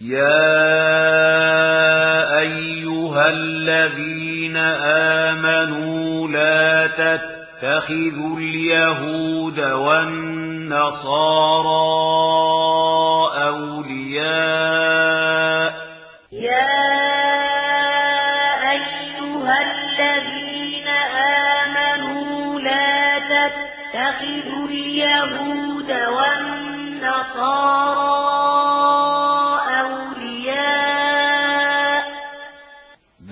يا أيها الذين آمنوا لا تتخذوا اليهود والنصارى أولياء يا أيها الذين آمنوا لا تتخذوا اليهود والنصارى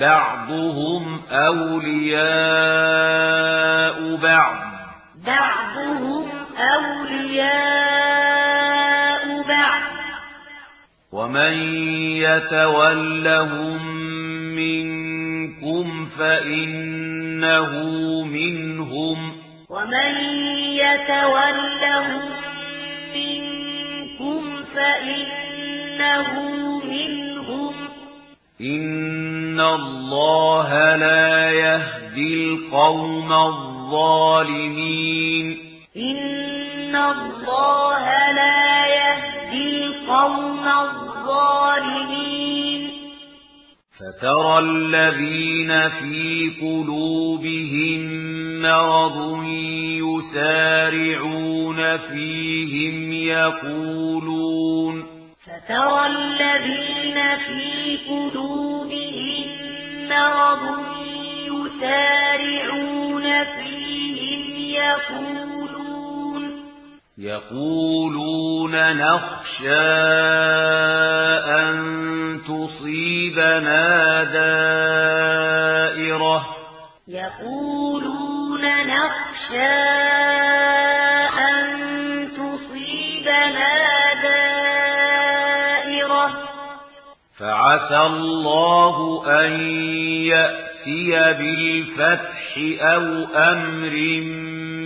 بعضهم أولياء بعض. بعضهم أولياء بعض. ومن يتولهم منكم فإنه منهم. ومن يتولهم منكم فإنه منهم. ان الله لا يهدي القوم الظالمين ان الله لا يهدي القوم الظالمين فترى الذين في قلوبهم مرض يسارعون فيهم يقولون ترى الذين في قلوبهم مرض يسارعون فيهم يقولون يقولون نخشى أن تصيبنا دائرة يقولون نخشى فعسى الله أن يأتي بالفتح أو أمر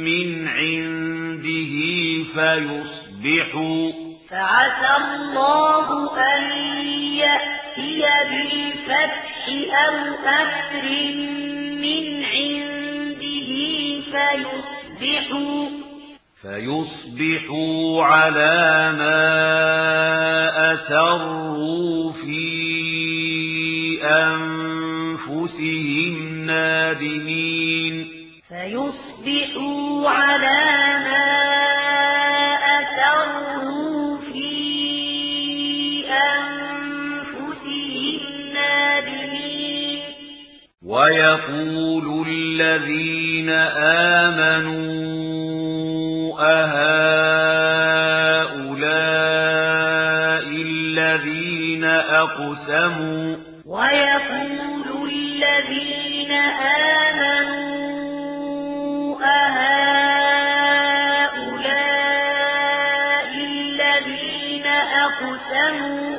من عنده فيصبحوا فعسى الله أن يأتي بالفتح أو أمر من عنده فيصبحوا فيصبحوا على ما أسروا في أنفسهم نادمين. فيصبحوا على ما أسروا في أنفسهم نادمين. ويقول الذين آمنوا أهؤلاء الذين أقسموا أقسموا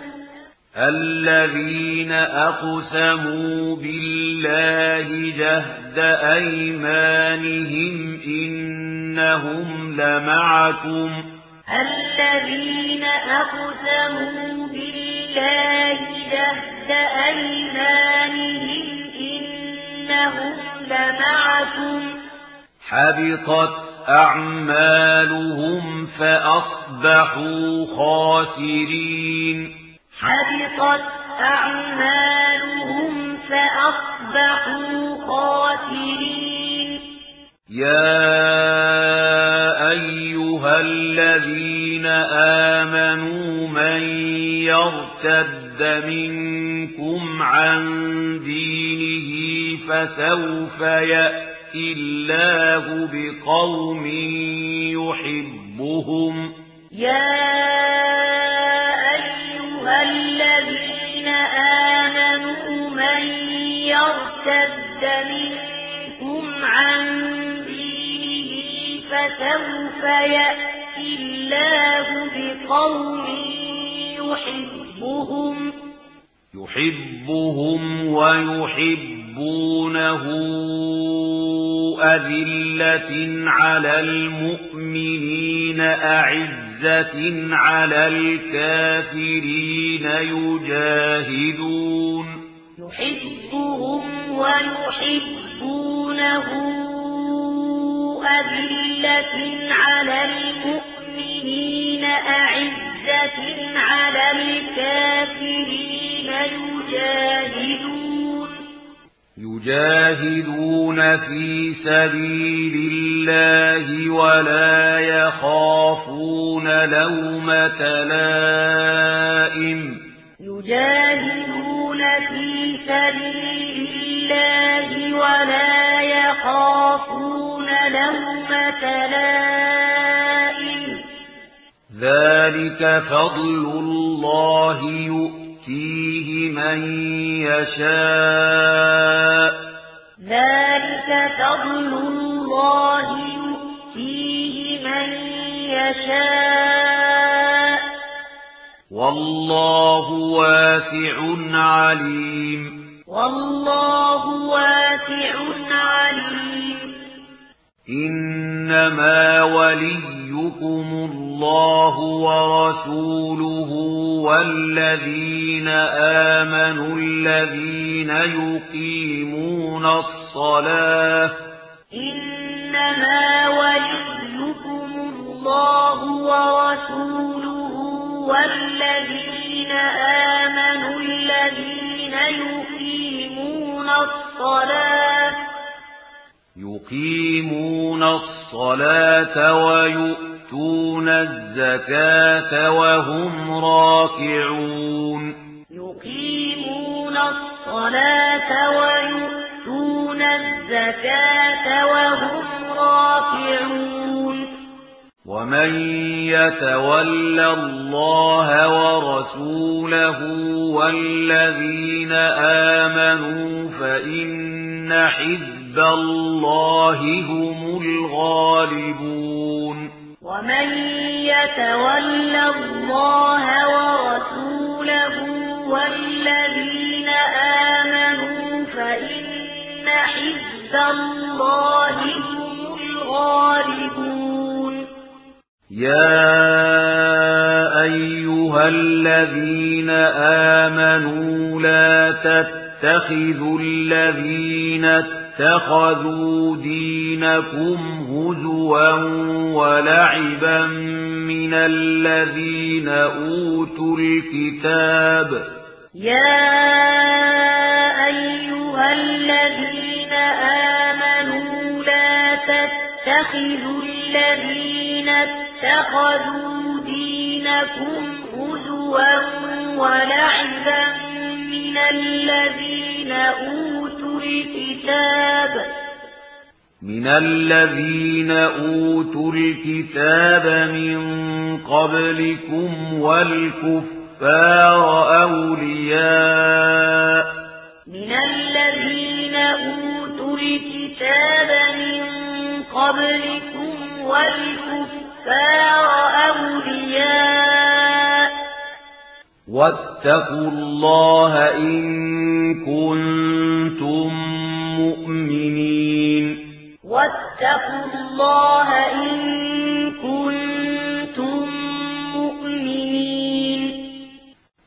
الذين أقسموا بالله جهد أيمانهم إنهم لمعكم الذين أقسموا بالله جهد أيمانهم إنهم لمعكم حبطت أعمالهم فأصبحوا خاسرين حبطت أعمالهم فأصبحوا خاسرين يا أيها الذين آمنوا من يرتد منكم عن دينه فسوف يأتي يأتي الله بقوم يحبهم يا أيها الذين آمنوا من يرتد منكم عن دينه فسوف يأتي الله بقوم يحبهم يحبهم ويحبونه أذلة على المؤمنين أعزة على الكافرين يجاهدون يحبهم ويحبونه أذلة على المؤمنين أعزة على الكافرين يجاهدون في سبيل الله ولا يخافون لومة لائم. يجاهدون في سبيل الله ولا يخافون لومة لائم. ذلك فضل الله يؤمن يؤتيه من يشاء. ذلك فضل الله يؤتيه من يشاء. والله واسع عليم. والله واسع عليم. إنما وليكم الله ورسوله والذين آمنوا الذين يقيمون الصلاة إنما وليكم الله ورسوله والذين آمنوا الذين يقيمون الصلاة يقيمون الصلاة ويؤتون الزكاة وهم ومن يتول الله ورسوله والذين آمنوا فإن حزب الله هم الغالبون. ومن يتولى الله ورسوله والذين آمنوا فإن حزب الله هم الغالبون. يا أيها الذين آمنوا لا تتخذوا الذين اتخذوا دينكم هزوا ولعبا من الذين أوتوا الكتاب يا أيها الذين آمنوا لا تتخذوا الذين اتخذوا اتخذوا دينكم هزوا ولعبا من الذين أوتوا الكتاب من الذين أوتوا الكتاب من قبلكم والكفار أولياء من الذين أوتوا الكتاب من قبلكم والكفار واتقوا الله إن كنتم مؤمنين. واتقوا الله إن كنتم